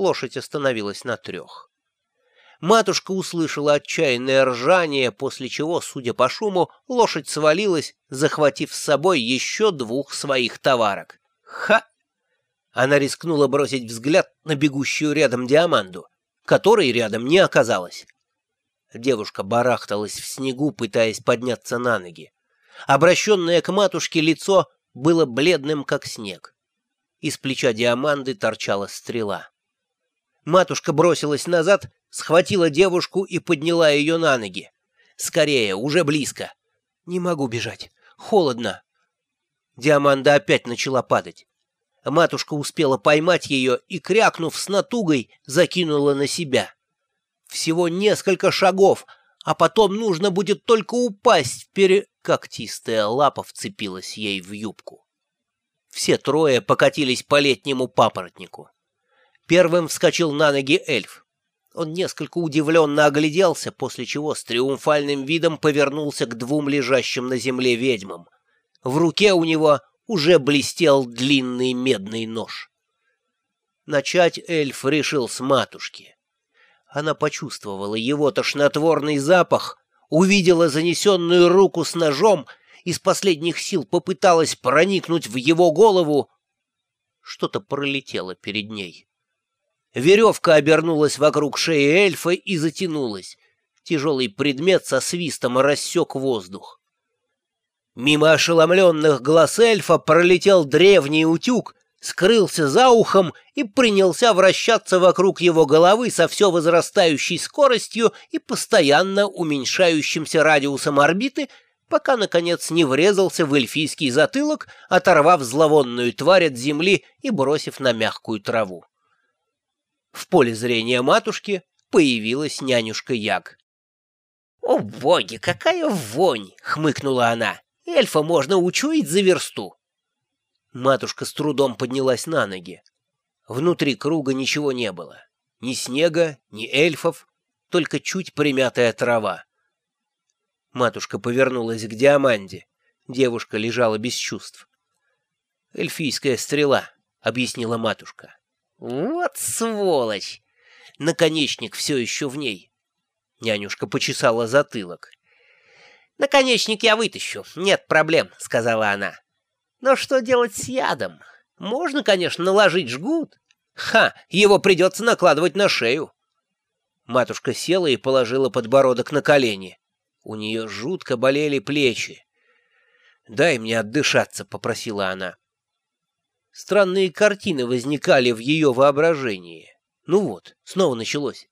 лошадь остановилась на трех. Матушка услышала отчаянное ржание, после чего, судя по шуму, лошадь свалилась, захватив с собой еще двух своих товарок. Ха! Она рискнула бросить взгляд на бегущую рядом Диаманду, которой рядом не оказалось. Девушка барахталась в снегу, пытаясь подняться на ноги. Обращенное к матушке лицо было бледным, как снег. Из плеча Диаманды торчала стрела. Матушка бросилась назад, схватила девушку и подняла ее на ноги. «Скорее, уже близко!» «Не могу бежать. Холодно!» Диаманда опять начала падать. Матушка успела поймать ее и, крякнув с натугой, закинула на себя. Всего несколько шагов, а потом нужно будет только упасть вперед. Когтистая лапа вцепилась ей в юбку. Все трое покатились по летнему папоротнику. Первым вскочил на ноги эльф. Он несколько удивленно огляделся, после чего с триумфальным видом повернулся к двум лежащим на земле ведьмам. В руке у него уже блестел длинный медный нож. Начать эльф решил с матушки. Она почувствовала его тошнотворный запах, увидела занесенную руку с ножом, из последних сил попыталась проникнуть в его голову. Что-то пролетело перед ней. Веревка обернулась вокруг шеи эльфа и затянулась. Тяжелый предмет со свистом рассек воздух. Мимо ошеломленных глаз эльфа пролетел древний утюг, скрылся за ухом и принялся вращаться вокруг его головы со все возрастающей скоростью и постоянно уменьшающимся радиусом орбиты, пока, наконец, не врезался в эльфийский затылок, оторвав зловонную тварь от земли и бросив на мягкую траву. В поле зрения матушки появилась нянюшка Яг. «О, боги, какая вонь!» — хмыкнула она. «Эльфа можно учуять за версту!» Матушка с трудом поднялась на ноги. Внутри круга ничего не было. Ни снега, ни эльфов, только чуть примятая трава. Матушка повернулась к Диаманде. Девушка лежала без чувств. «Эльфийская стрела», — объяснила матушка. «Вот сволочь! Наконечник все еще в ней». Нянюшка почесала затылок. «Наконечник я вытащу, нет проблем», — сказала она. Но что делать с ядом? Можно, конечно, наложить жгут. Ха, его придется накладывать на шею. Матушка села и положила подбородок на колени. У нее жутко болели плечи. «Дай мне отдышаться», — попросила она. Странные картины возникали в ее воображении. Ну вот, снова началось.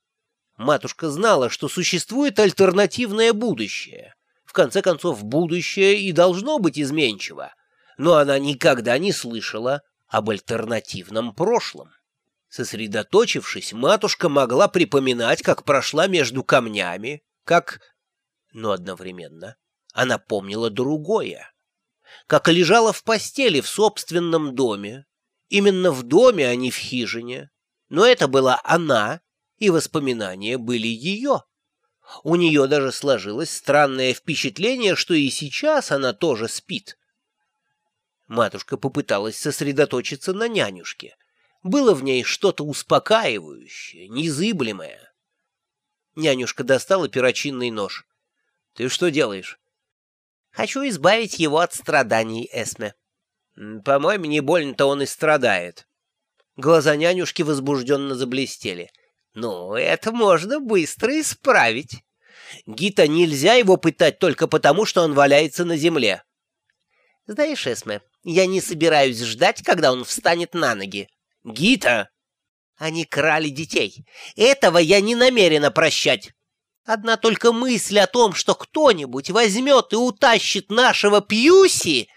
Матушка знала, что существует альтернативное будущее. В конце концов, будущее и должно быть изменчиво но она никогда не слышала об альтернативном прошлом. Сосредоточившись, матушка могла припоминать, как прошла между камнями, как... Но одновременно она помнила другое. Как лежала в постели в собственном доме. Именно в доме, а не в хижине. Но это была она, и воспоминания были ее. У нее даже сложилось странное впечатление, что и сейчас она тоже спит. Матушка попыталась сосредоточиться на нянюшке. Было в ней что-то успокаивающее, незыблемое. Нянюшка достала перочинный нож. — Ты что делаешь? — Хочу избавить его от страданий, Эсме. — По-моему, не больно-то он и страдает. Глаза нянюшки возбужденно заблестели. — Ну, это можно быстро исправить. Гита нельзя его пытать только потому, что он валяется на земле. — Знаешь, Эсме, я не собираюсь ждать, когда он встанет на ноги. Гита! Они крали детей. Этого я не намерена прощать. Одна только мысль о том, что кто-нибудь возьмет и утащит нашего Пьюси...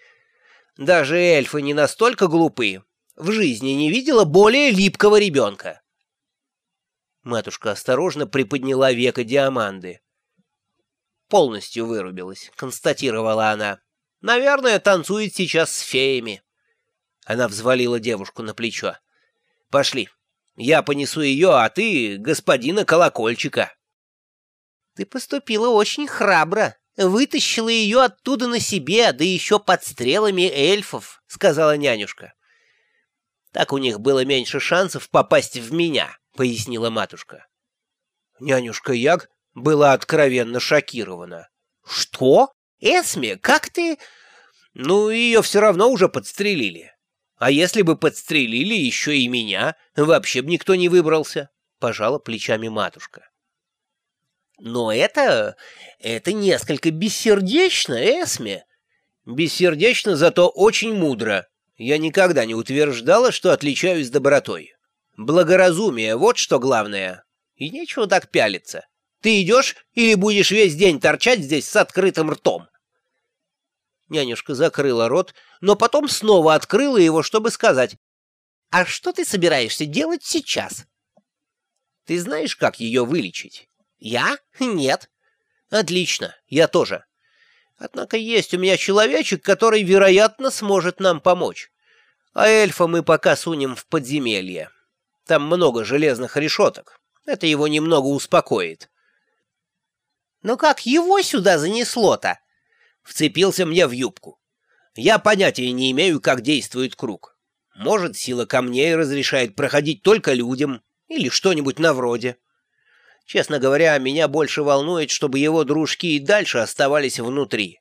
Даже эльфы не настолько глупы. В жизни не видела более липкого ребенка. Матушка осторожно приподняла века Диаманды. Полностью вырубилась, констатировала она. Наверное, танцует сейчас с феями. Она взвалила девушку на плечо. Пошли. Я понесу ее, а ты — господина колокольчика. Ты поступила очень храбро. Вытащила ее оттуда на себе, да еще под стрелами эльфов, — сказала нянюшка. Так у них было меньше шансов попасть в меня, — пояснила матушка. Нянюшка Яг была откровенно шокирована. «Что? Эсме, как ты...» «Ну, ее все равно уже подстрелили. А если бы подстрелили еще и меня, вообще бы никто не выбрался», — пожала плечами матушка. «Но это... это несколько бессердечно, Эсме». «Бессердечно, зато очень мудро. Я никогда не утверждала, что отличаюсь добротой. Благоразумие — вот что главное. И нечего так пялиться. Ты идешь или будешь весь день торчать здесь с открытым ртом?» Нянюшка закрыла рот, но потом снова открыла его, чтобы сказать. «А что ты собираешься делать сейчас?» «Ты знаешь, как ее вылечить?» «Я? Нет». «Отлично, я тоже. Однако есть у меня человечек, который, вероятно, сможет нам помочь. А эльфа мы пока сунем в подземелье. Там много железных решеток. Это его немного успокоит. «Но как его сюда занесло-то?» Вцепился мне в юбку. Я понятия не имею, как действует круг. Может, сила камней разрешает проходить только людям или что-нибудь на вроде. Честно говоря, меня больше волнует, чтобы его дружки и дальше оставались внутри.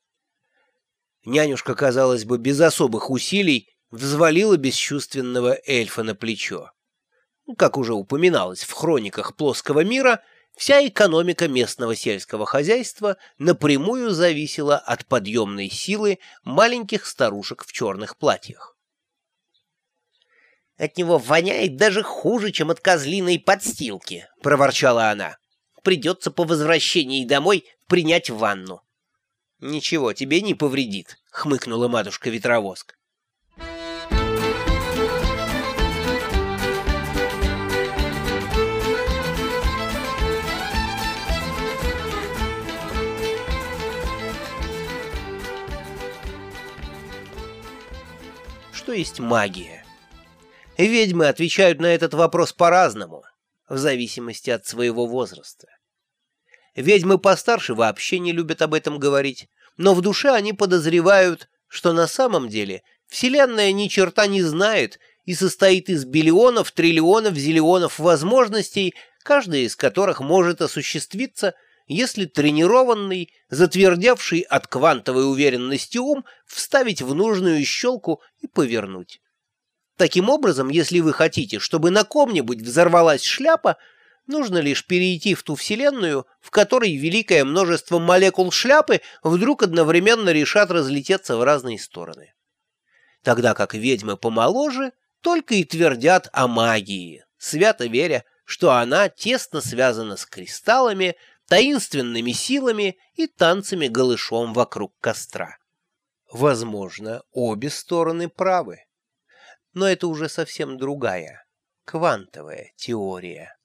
Нянюшка, казалось бы, без особых усилий взвалила бесчувственного эльфа на плечо. Как уже упоминалось в хрониках плоского мира, вся экономика местного сельского хозяйства напрямую зависела от подъемной силы маленьких старушек в черных платьях. «От него воняет даже хуже, чем от козлиной подстилки», — проворчала она. «Придется по возвращении домой принять ванну». «Ничего, тебе не повредит», — хмыкнула матушка-ветровоск. что есть магия? Ведьмы отвечают на этот вопрос по-разному, в зависимости от своего возраста. Ведьмы постарше вообще не любят об этом говорить, но в душе они подозревают, что на самом деле Вселенная ни черта не знает и состоит из биллионов, триллионов, зиллионов возможностей, каждая из которых может осуществиться – если тренированный, затвердевший от квантовой уверенности ум вставить в нужную щелку и повернуть. Таким образом, если вы хотите, чтобы на ком-нибудь взорвалась шляпа, нужно лишь перейти в ту вселенную, в которой великое множество молекул шляпы вдруг одновременно решат разлететься в разные стороны. Тогда как ведьмы помоложе только и твердят о магии, свято веря, что она тесно связана с кристаллами, таинственными силами и танцами голышом вокруг костра. Возможно, обе стороны правы. Но это уже совсем другая, квантовая теория.